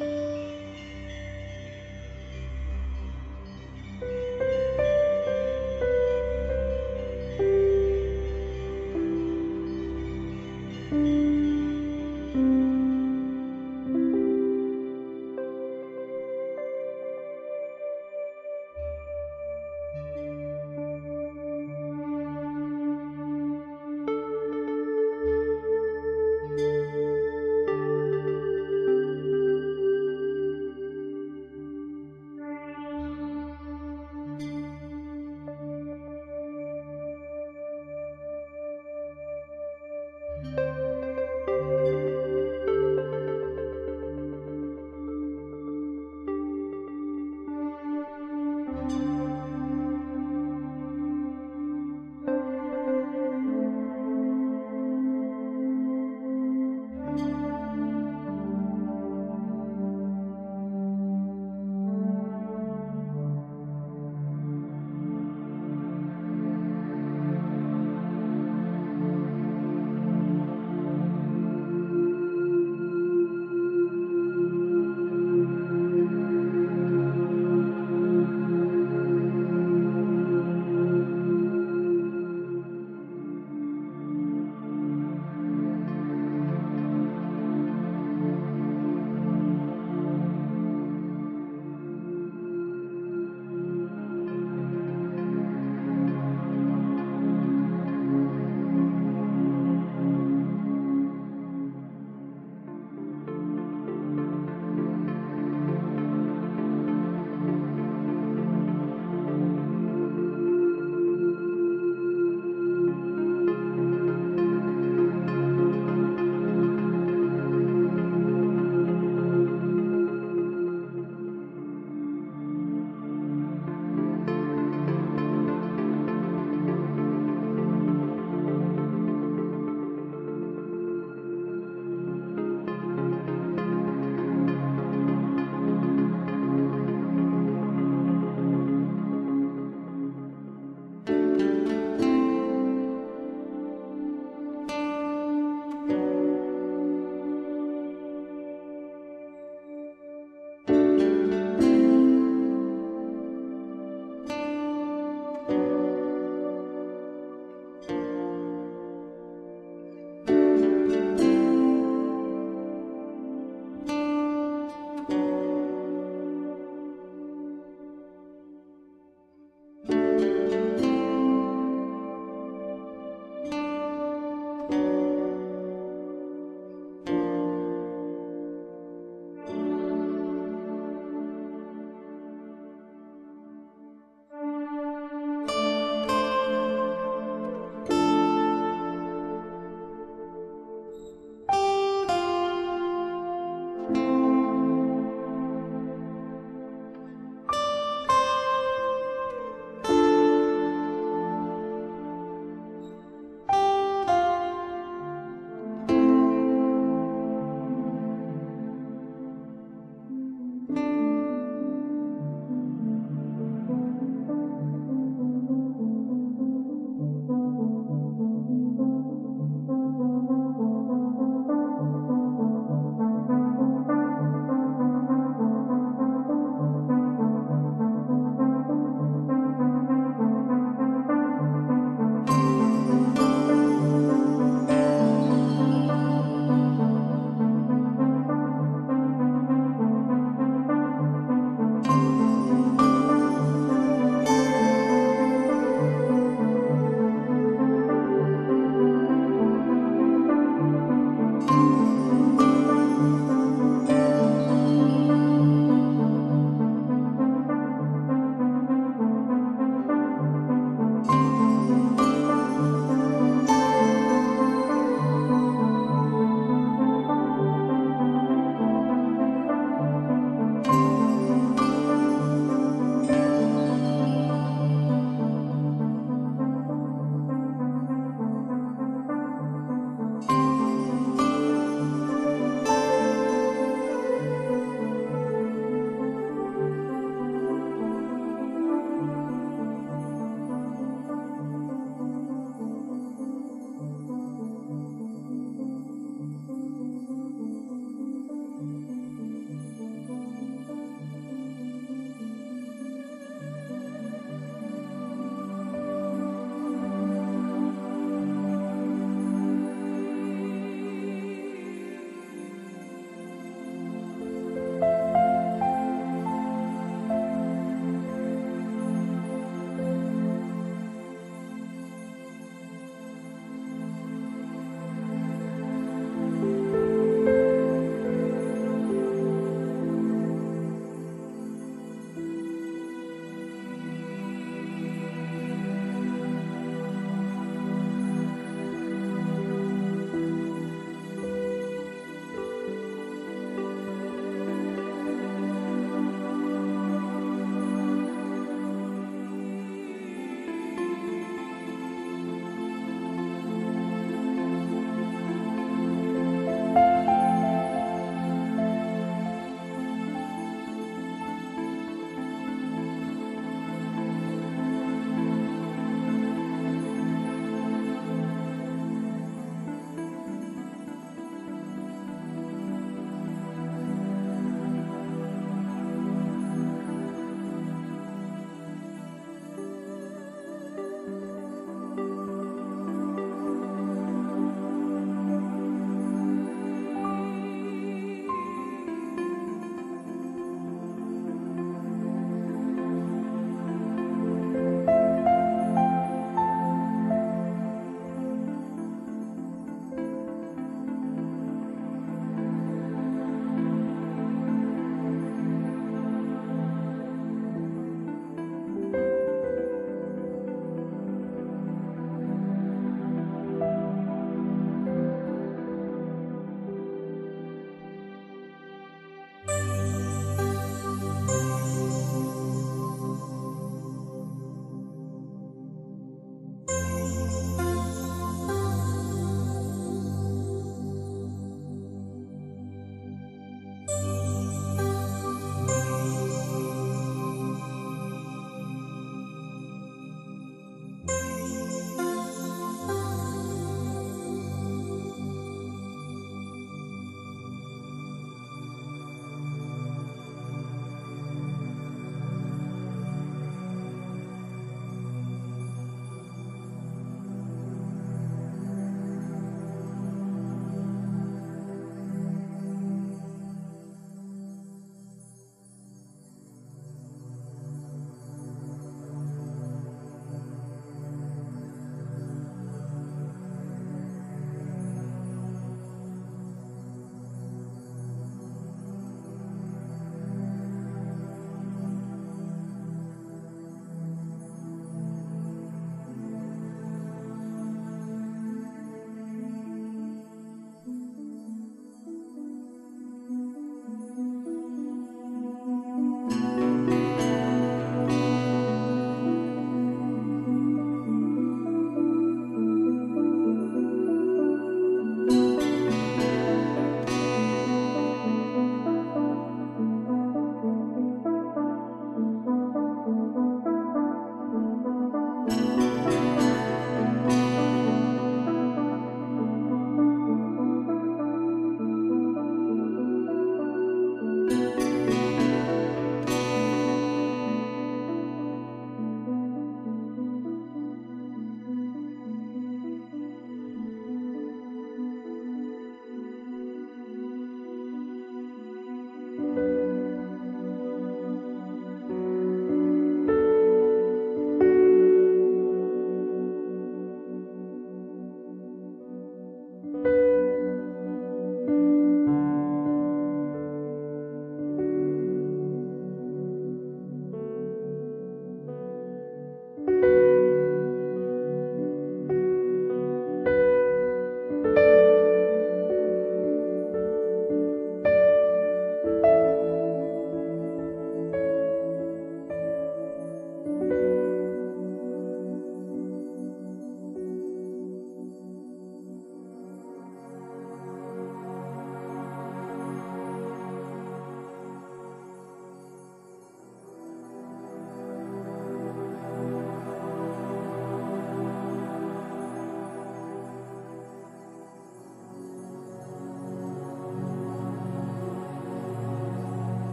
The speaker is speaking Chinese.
嗯。